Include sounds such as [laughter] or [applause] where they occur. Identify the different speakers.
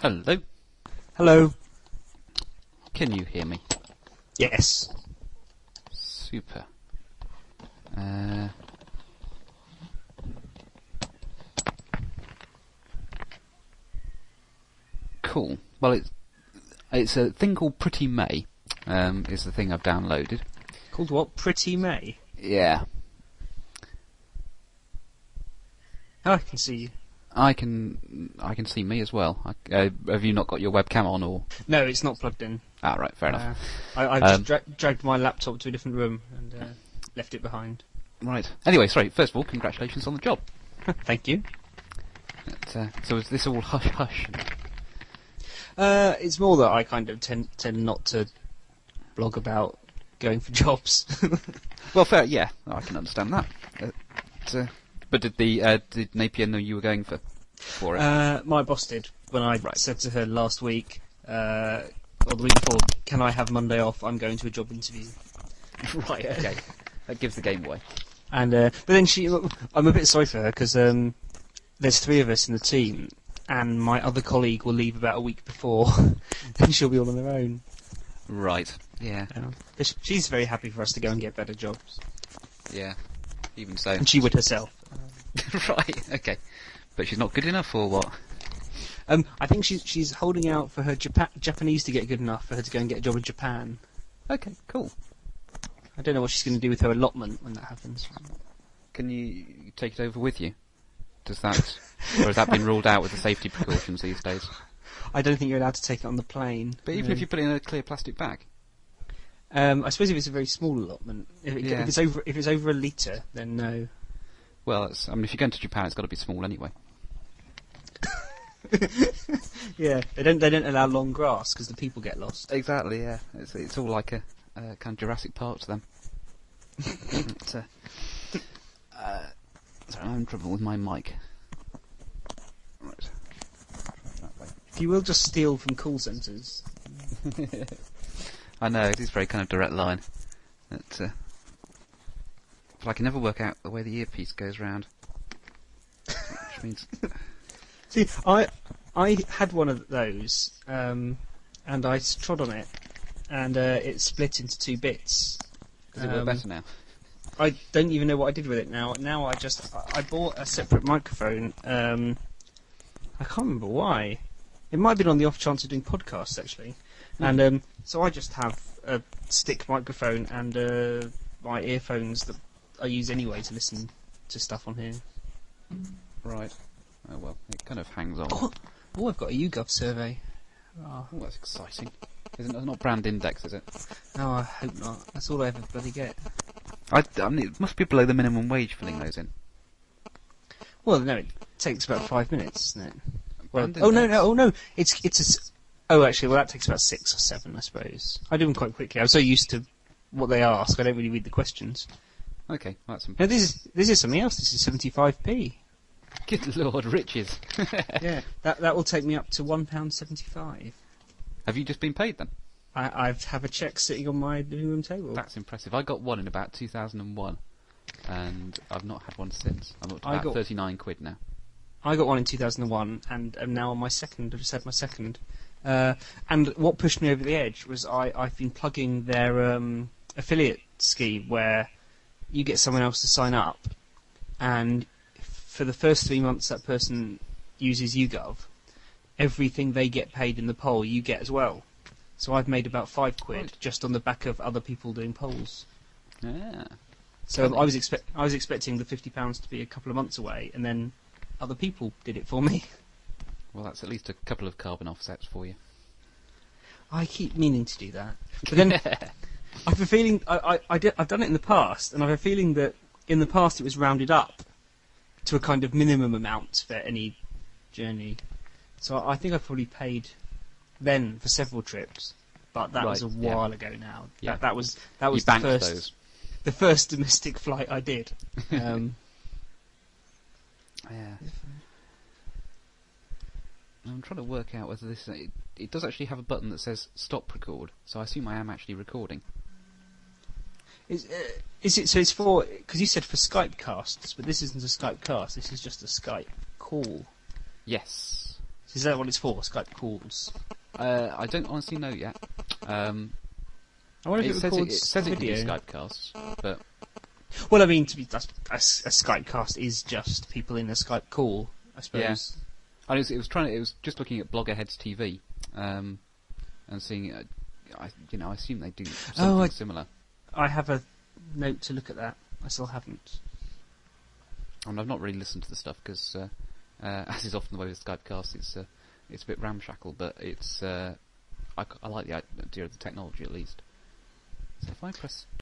Speaker 1: Hello.
Speaker 2: Hello.
Speaker 1: Can you hear me?
Speaker 2: Yes.
Speaker 1: Super. Uh, cool. Well, it's it's a thing called Pretty May. Um, is the thing I've downloaded.
Speaker 2: Called what? Pretty May.
Speaker 1: Yeah,
Speaker 2: Oh, I can see you.
Speaker 1: I can I can see me as well. I, uh, have you not got your webcam on or?
Speaker 2: No, it's not plugged in.
Speaker 1: Ah, right, fair enough.
Speaker 2: Uh, I, I just
Speaker 1: Um,
Speaker 2: dra- dragged my laptop to a different room and uh, left it behind.
Speaker 1: Right. Anyway, sorry. First of all, congratulations on the job. [laughs]
Speaker 2: Thank you.
Speaker 1: But, uh, so is this all [laughs] hush hush?
Speaker 2: Uh, it's more that I kind of tend tend not to blog about going for [laughs] jobs.
Speaker 1: Well, fair. Yeah, I can understand that. But, uh, but did the uh, did Napier know you were going for for it?
Speaker 2: uh, my boss did when I
Speaker 1: Right.
Speaker 2: said to her last week, uh, or the week before, "Can I have Monday off? I'm going to a job interview." [laughs]
Speaker 1: right. Okay. that gives the game away.
Speaker 2: And uh, but then she, I'm a bit sorry for her because um, there's three of us in the team, and my other colleague will leave about a week before, [laughs] then she'll be all on her own.
Speaker 1: Right. Yeah.
Speaker 2: Um, she's very happy for us to go and get better jobs,
Speaker 1: Yeah. Even so.
Speaker 2: and she would herself. [laughs]
Speaker 1: right. Okay. But she's not good enough, or what?
Speaker 2: Um, I think she's she's holding out for her Japa- Japanese to get good enough for her to go and get a job in Japan.
Speaker 1: Okay. Cool.
Speaker 2: I don't know what she's going to do with her allotment when that happens.
Speaker 1: Can you take it over with you? Does that, or has that been ruled out with the safety precautions these days? [laughs]
Speaker 2: I don't think you're allowed to take it on the plane.
Speaker 1: But even if you put it in a clear plastic bag.
Speaker 2: Um, I suppose if it's a very small allotment, if, it,
Speaker 1: Yeah.
Speaker 2: if it's over if it's over a litre, then no.
Speaker 1: Well, it's, I mean, if you're going to Japan, it's got to be small anyway. [laughs]
Speaker 2: Yeah, they don't they don't allow long grass because the people get lost.
Speaker 1: Exactly. Yeah. It's it's all like a, a kind of Jurassic Park to them. [laughs] But, uh, uh, sorry, I'm in trouble with my mic. Right.
Speaker 2: If you will just steal from call centres. [laughs]
Speaker 1: I know it is very kind of direct line. That, uh, but I can never work out the way the earpiece goes round. Which means, [laughs]
Speaker 2: See, I I had one of those, um, and I trod on it, and uh, it split into two bits.
Speaker 1: does it work
Speaker 2: Um,
Speaker 1: better now?
Speaker 2: I don't even know what I did with it now. Now I just I- I bought a separate microphone. Um, I can't remember why. It might have been on the off chance of doing podcasts actually, and um, so I just have a stick microphone and uh, my earphones that I use anyway to listen to stuff on here.
Speaker 1: Right. Oh well, it kind of hangs on.
Speaker 2: Oh, oh I've got a YouGov survey. Oh,
Speaker 1: Oh, that's exciting. Isn't it not brand index, is it?
Speaker 2: no, I hope not. That's all I ever bloody get.
Speaker 1: I, I mean, it must be below the minimum wage filling those in.
Speaker 2: Well, no, it takes about five minutes, doesn't it? Well, oh no,
Speaker 1: index.
Speaker 2: no, oh no, it's it's a. Oh, actually, well, that takes about six or seven, I suppose. I do them quite quickly. I'm so used to what they ask, I don't really read the questions.
Speaker 1: Okay, well, that's
Speaker 2: No, this is this is something else. This is 75p.
Speaker 1: good lord, riches. [laughs]
Speaker 2: yeah, that that will take me up to one pound seventy-five.
Speaker 1: Have you just been paid then?
Speaker 2: I I have a cheque sitting on my living room table.
Speaker 1: That's impressive. I got one in about 2001, and I've not had one since. I'm up to
Speaker 2: I
Speaker 1: about
Speaker 2: got-
Speaker 1: 39 quid now.
Speaker 2: I got one in 2001, and am now on my second. I've just had my second. Uh, and what pushed me over the edge was I, I've been plugging their um, affiliate scheme where you get someone else to sign up, and for the first three months that person uses YouGov, everything they get paid in the poll you get as well. So I've made about five quid
Speaker 1: Right.
Speaker 2: just on the back of other people doing polls.
Speaker 1: Yeah.
Speaker 2: So I was expect I was expecting the fifty pounds to be a couple of months away, and then other people did it for me. [laughs]
Speaker 1: Well, that's at least a couple of carbon offsets for you.
Speaker 2: I keep meaning to do that, but then [laughs] I have a feeling I, I, I did, I've done it in the past, and I have a feeling that in the past it was rounded up to a kind of minimum amount for any journey. So I think I probably paid then for several trips, but that was a
Speaker 1: Right, yeah.
Speaker 2: while ago now.
Speaker 1: Yeah.
Speaker 2: That, that was that was
Speaker 1: you
Speaker 2: the first
Speaker 1: those.
Speaker 2: the first domestic flight I did. [laughs] Um,
Speaker 1: Yeah. I'm trying to work out whether this. It, it does actually have a button that says stop record, so I assume I am actually recording.
Speaker 2: is, uh, is it so? It's for because you said for Skype casts, but this isn't a Skype cast. This is just a Skype call.
Speaker 1: Yes.
Speaker 2: Is that what it's for? Skype calls.
Speaker 1: Uh, I don't honestly know yet. Um,
Speaker 2: I wonder if it,
Speaker 1: says it, it says it can
Speaker 2: video.
Speaker 1: do Skype casts, but
Speaker 2: Well, I mean, to be that's, a, s- a Skype cast is just people in a Skype call, I suppose.
Speaker 1: I was, it was trying. To, it was just looking at Bloggerheads TV, um, and seeing. Uh, I, you know, I assume they do something
Speaker 2: Oh, I-
Speaker 1: similar.
Speaker 2: I have a note to look at that. I still haven't.
Speaker 1: And I've not really listened to the stuff because, uh, uh, [laughs] as is often the way with Skypecast, it's uh, it's a bit ramshackle, but it's uh, I, I like the idea of the technology at least. So if I press